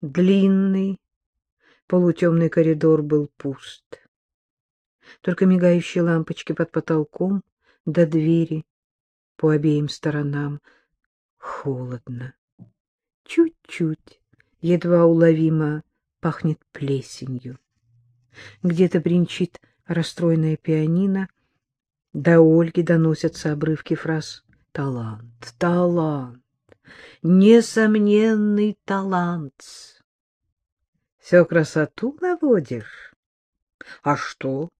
Длинный, полутемный коридор был пуст. Только мигающие лампочки под потолком до двери по обеим сторонам. Холодно. Чуть-чуть, едва уловимо пахнет плесенью. Где-то бренчит расстроенная пианино. До Ольги доносятся обрывки фраз «Талант, талант, несомненный талант». Все красоту наводишь? А что?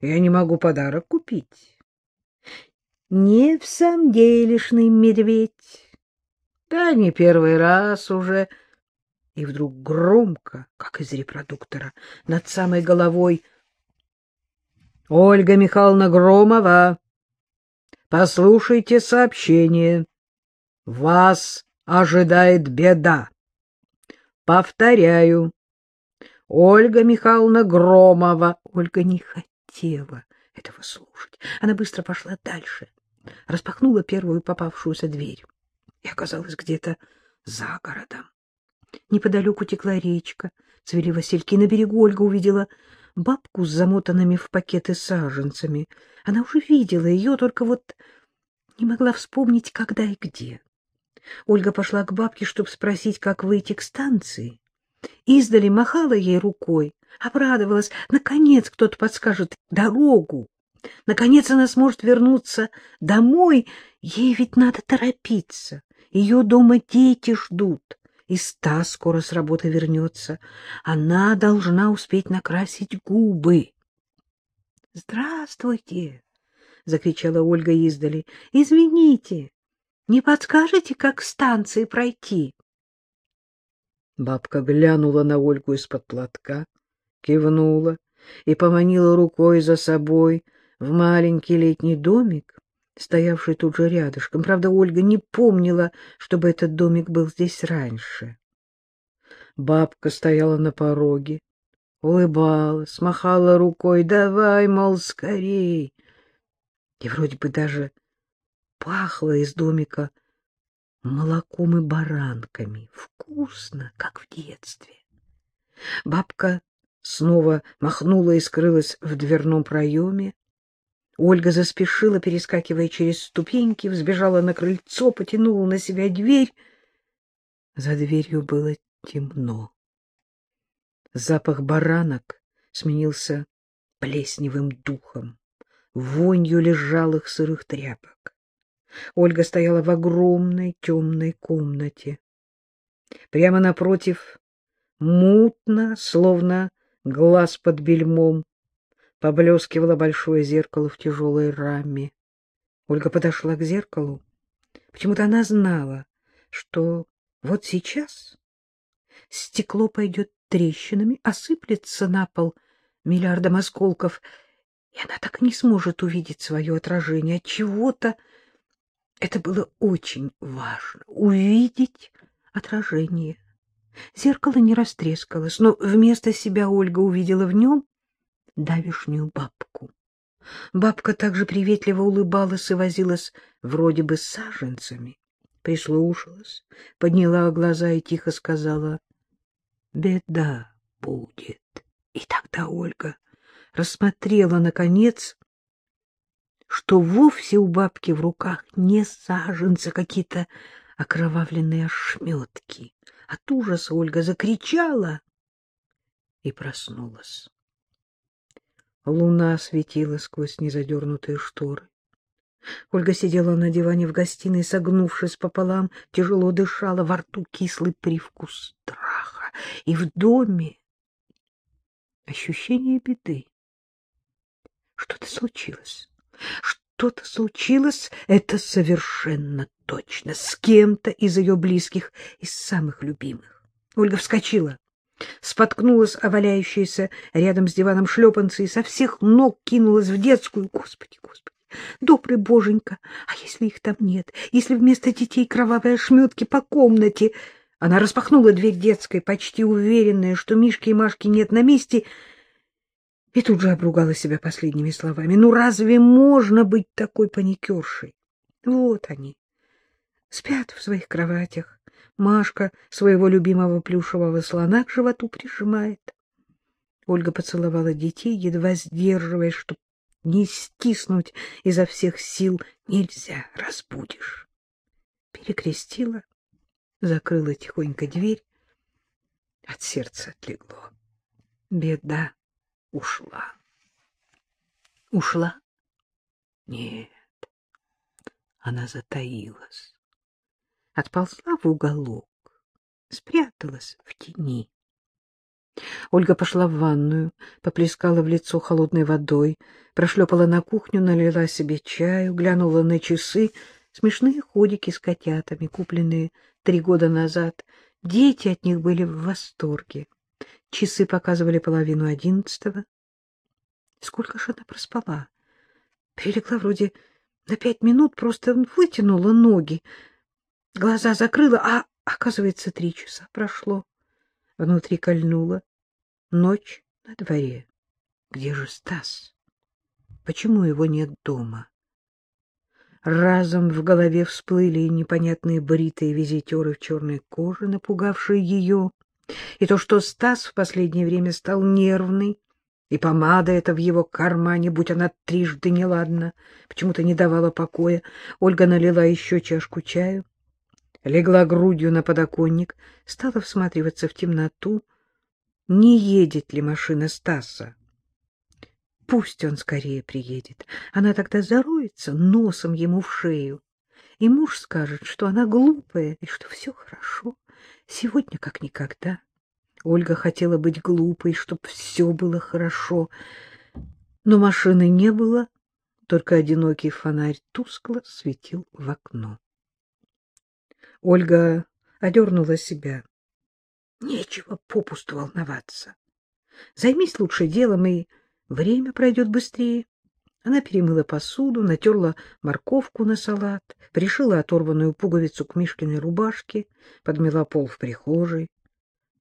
Я не могу подарок купить. Не в самом делешный медведь. Да не первый раз уже. И вдруг громко, как из репродуктора, над самой головой Ольга Михайловна Громова, послушайте сообщение. Вас ожидает беда. Повторяю, Ольга Михайловна Громова. Ольга не хотела этого слушать. Она быстро пошла дальше, распахнула первую попавшуюся дверь и оказалась где-то за городом. Неподалеку текла речка, цвели васильки. На берегу Ольга увидела бабку с замотанными в пакеты саженцами. Она уже видела ее, только вот не могла вспомнить, когда и где. Ольга пошла к бабке, чтобы спросить, как выйти к станции. Издали махала ей рукой, обрадовалась. Наконец кто-то подскажет дорогу. Наконец она сможет вернуться домой. Ей ведь надо торопиться. Ее дома дети ждут. И Стас скоро с работы вернется. Она должна успеть накрасить губы. — Здравствуйте! — закричала Ольга издали. — Извините, не подскажете, как к станции пройти? Бабка глянула на Ольгу из-под платка, кивнула и поманила рукой за собой в маленький летний домик, стоявший тут же рядышком. Правда, Ольга не помнила, чтобы этот домик был здесь раньше. Бабка стояла на пороге, улыбалась, махала рукой, давай, мол, скорей. И вроде бы даже пахло из домика молоком и баранками. Вкусно, как в детстве. Бабка снова махнула и скрылась в дверном проеме. Ольга заспешила, перескакивая через ступеньки, взбежала на крыльцо, потянула на себя дверь. За дверью было темно. Запах баранок сменился плесневым духом, вонью лежалых сырых тряпок. Ольга стояла в огромной темной комнате. Прямо напротив, мутно, словно глаз под бельмом, поблескивало большое зеркало в тяжелой раме. Ольга подошла к зеркалу. Почему-то она знала, что вот сейчас стекло пойдет трещинами, осыплется на пол миллиардом осколков, и она так не сможет увидеть свое отражение. От чего-то это было очень важно — увидеть отражение. Зеркало не растрескалось, но вместо себя Ольга увидела в нем давишнюю бабку. Бабка также приветливо улыбалась и возилась вроде бы с саженцами. Прислушалась, подняла глаза и тихо сказала «Беда будет». И тогда Ольга рассмотрела, наконец, что вовсе у бабки в руках не саженцы, какие-то окровавленные ошметки. От ужаса Ольга закричала и проснулась. Луна светила сквозь незадернутые шторы. Ольга сидела на диване в гостиной, согнувшись пополам, тяжело дышала, во рту кислый привкус страха. И в доме ощущение беды. Что-то случилось. Что-то случилось, это совершенно точно, с кем-то из ее близких, из самых любимых. Ольга вскочила споткнулась о валяющиеся рядом с диваном шлепанцы и со всех ног кинулась в детскую. Господи, господи, добрый боженька, а если их там нет? Если вместо детей кровавые ошметки по комнате? Она распахнула дверь детской, почти уверенная, что Мишки и Машки нет на месте, и тут же обругала себя последними словами. Ну разве можно быть такой паникершей? Вот они, спят в своих кроватях, Машка своего любимого плюшевого слона к животу прижимает. Ольга поцеловала детей, едва сдерживаясь, чтобы не стиснуть изо всех сил. Нельзя, разбудишь. Перекрестила, закрыла тихонько дверь. От сердца отлегло. Беда ушла. Ушла? Нет, она затаилась. Отползла в уголок, спряталась в тени. Ольга пошла в ванную, поплескала в лицо холодной водой, прошлепала на кухню, налила себе чаю, глянула на часы, смешные ходики с котятами, купленные три года назад. Дети от них были в восторге. Часы показывали половину одиннадцатого. Сколько же она проспала? Прилегла вроде на пять минут, просто вытянула ноги, глаза закрыла, а, оказывается, три часа прошло. Внутри кольнуло. Ночь на дворе. Где же Стас? Почему его нет дома? Разом в голове всплыли непонятные бритые визитеры в черной коже, напугавшие ее, и то, что Стас в последнее время стал нервный, и помада эта в его кармане, будь она трижды неладна, почему-то не давала покоя. Ольга налила еще чашку чаю легла грудью на подоконник, стала всматриваться в темноту. Не едет ли машина Стаса? Пусть он скорее приедет. Она тогда зароется носом ему в шею. И муж скажет, что она глупая и что все хорошо. Сегодня как никогда. Ольга хотела быть глупой, чтобы все было хорошо. Но машины не было, только одинокий фонарь тускло светил в окно. Ольга одернула себя. Нечего попусту волноваться. Займись лучше делом, и время пройдет быстрее. Она перемыла посуду, натерла морковку на салат, пришила оторванную пуговицу к Мишкиной рубашке, подмела пол в прихожей.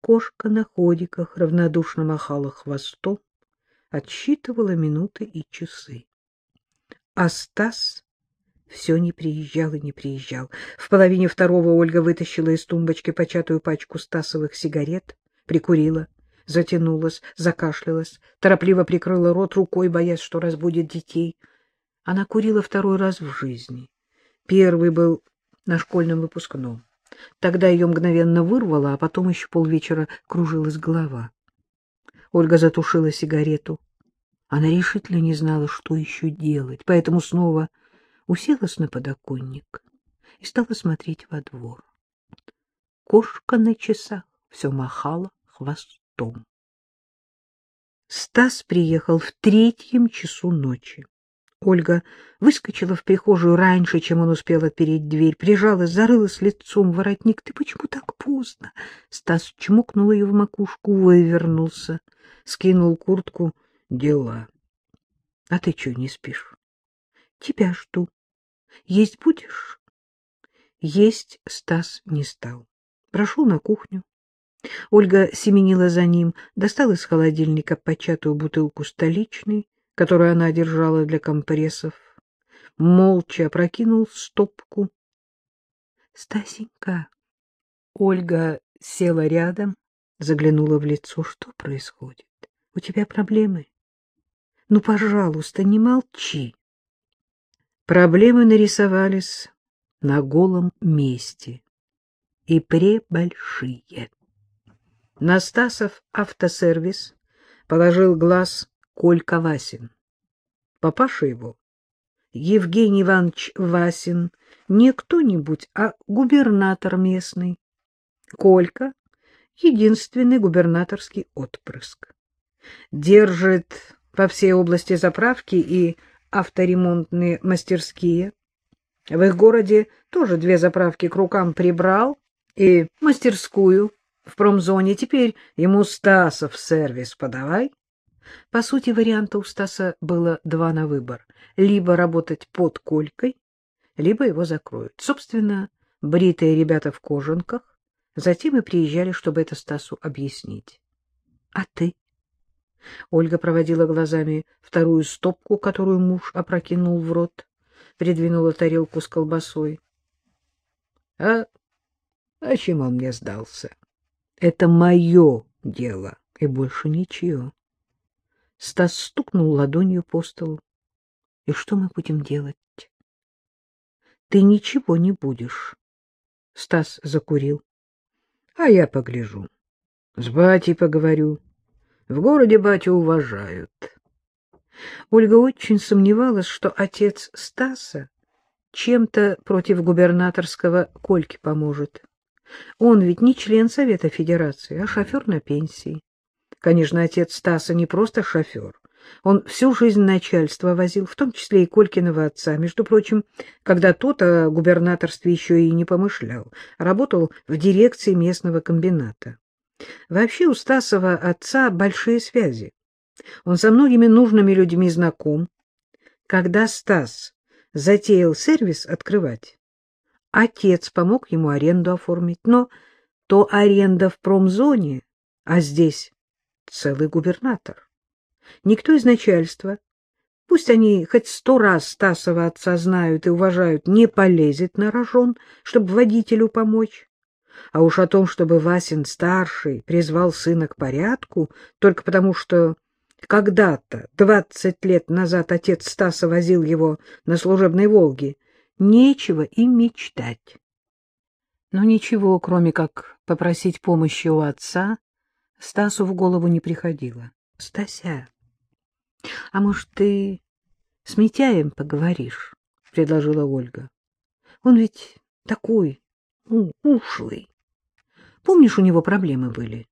Кошка на ходиках равнодушно махала хвостом, отсчитывала минуты и часы. А Стас все не приезжал и не приезжал. В половине второго Ольга вытащила из тумбочки початую пачку стасовых сигарет, прикурила, затянулась, закашлялась, торопливо прикрыла рот рукой, боясь, что разбудит детей. Она курила второй раз в жизни. Первый был на школьном выпускном. Тогда ее мгновенно вырвало, а потом еще полвечера кружилась голова. Ольга затушила сигарету. Она решительно не знала, что еще делать, поэтому снова уселась на подоконник и стала смотреть во двор. Кошка на часах все махала хвостом. Стас приехал в третьем часу ночи. Ольга выскочила в прихожую раньше, чем он успел отпереть дверь, прижалась, зарылась лицом в воротник. — Ты почему так поздно? Стас чмокнул ее в макушку, вывернулся, скинул куртку. — Дела. — А ты что, не спишь? — Тебя жду. Есть будешь? Есть Стас не стал. Прошел на кухню. Ольга семенила за ним, достала из холодильника початую бутылку столичной, которую она держала для компрессов. Молча опрокинул стопку. — Стасенька! Ольга села рядом, заглянула в лицо. — Что происходит? У тебя проблемы? Ну, пожалуйста, не молчи. Проблемы нарисовались на голом месте и пребольшие. Настасов автосервис положил глаз Колька Васин. Папаша его, Евгений Иванович Васин, не кто-нибудь, а губернатор местный. Колька — единственный губернаторский отпрыск. Держит по всей области заправки и авторемонтные мастерские. В их городе тоже две заправки к рукам прибрал и мастерскую в промзоне. Теперь ему Стасов сервис подавай. По сути, варианта у Стаса было два на выбор. Либо работать под колькой, либо его закроют. Собственно, бритые ребята в кожанках затем и приезжали, чтобы это Стасу объяснить. — А ты? Ольга проводила глазами вторую стопку, которую муж опрокинул в рот, придвинула тарелку с колбасой. — А Зачем он мне сдался? Это мое дело, и больше ничего. Стас стукнул ладонью по столу. — И что мы будем делать? — Ты ничего не будешь. Стас закурил. — А я погляжу. С батей поговорю. В городе батю уважают. Ольга очень сомневалась, что отец Стаса чем-то против губернаторского Кольки поможет. Он ведь не член Совета Федерации, а шофер на пенсии. Конечно, отец Стаса не просто шофер. Он всю жизнь начальство возил, в том числе и Колькиного отца. Между прочим, когда тот о губернаторстве еще и не помышлял, работал в дирекции местного комбината. Вообще у Стасова отца большие связи. Он со многими нужными людьми знаком. Когда Стас затеял сервис открывать, отец помог ему аренду оформить, но то аренда в промзоне, а здесь целый губернатор. Никто из начальства, пусть они хоть сто раз Стасова отца знают и уважают, не полезет на рожон, чтобы водителю помочь. А уж о том, чтобы Васин-старший призвал сына к порядку, только потому что когда-то, двадцать лет назад, отец Стаса возил его на служебной «Волге», нечего и мечтать. Но ничего, кроме как попросить помощи у отца, Стасу в голову не приходило. — Стася, а может, ты с Митяем поговоришь? — предложила Ольга. — Он ведь такой, ну, ушлый. Помнишь, у него проблемы были?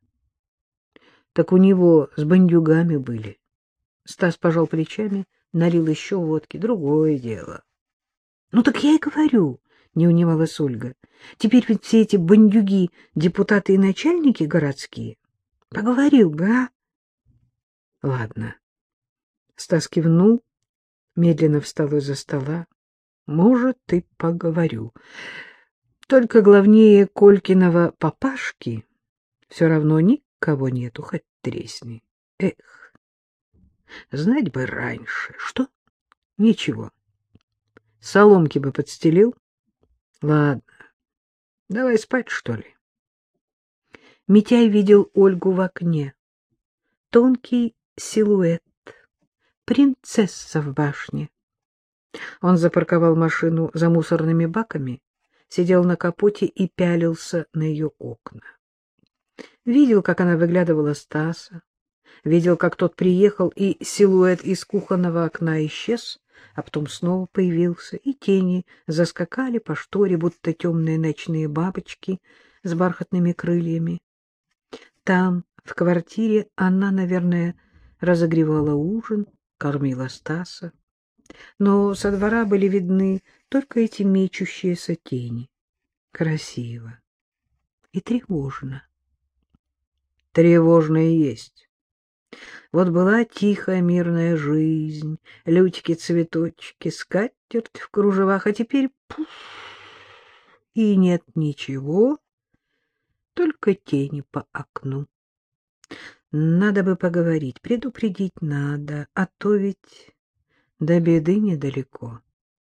— Так у него с бандюгами были. Стас пожал плечами, налил еще водки. Другое дело. — Ну так я и говорю, — не унималась Ольга. — Теперь ведь все эти бандюги — депутаты и начальники городские. Поговорил бы, а? — Ладно. Стас кивнул, медленно встал из-за стола. — Может, и поговорю. Только главнее Колькиного папашки все равно никого нету, хоть тресни. Эх, знать бы раньше. Что? Ничего. Соломки бы подстелил. Ладно, давай спать, что ли. Митяй видел Ольгу в окне. Тонкий силуэт. Принцесса в башне. Он запарковал машину за мусорными баками, сидел на капоте и пялился на ее окна. Видел, как она выглядывала Стаса, видел, как тот приехал, и силуэт из кухонного окна исчез, а потом снова появился, и тени заскакали по шторе, будто темные ночные бабочки с бархатными крыльями. Там, в квартире, она, наверное, разогревала ужин, кормила Стаса. Но со двора были видны только эти мечущиеся тени. Красиво и тревожно. Тревожно и есть. Вот была тихая мирная жизнь, лютики-цветочки, скатерть в кружевах, а теперь пуф, и нет ничего, только тени по окну. Надо бы поговорить, предупредить надо, а то ведь до беды недалеко.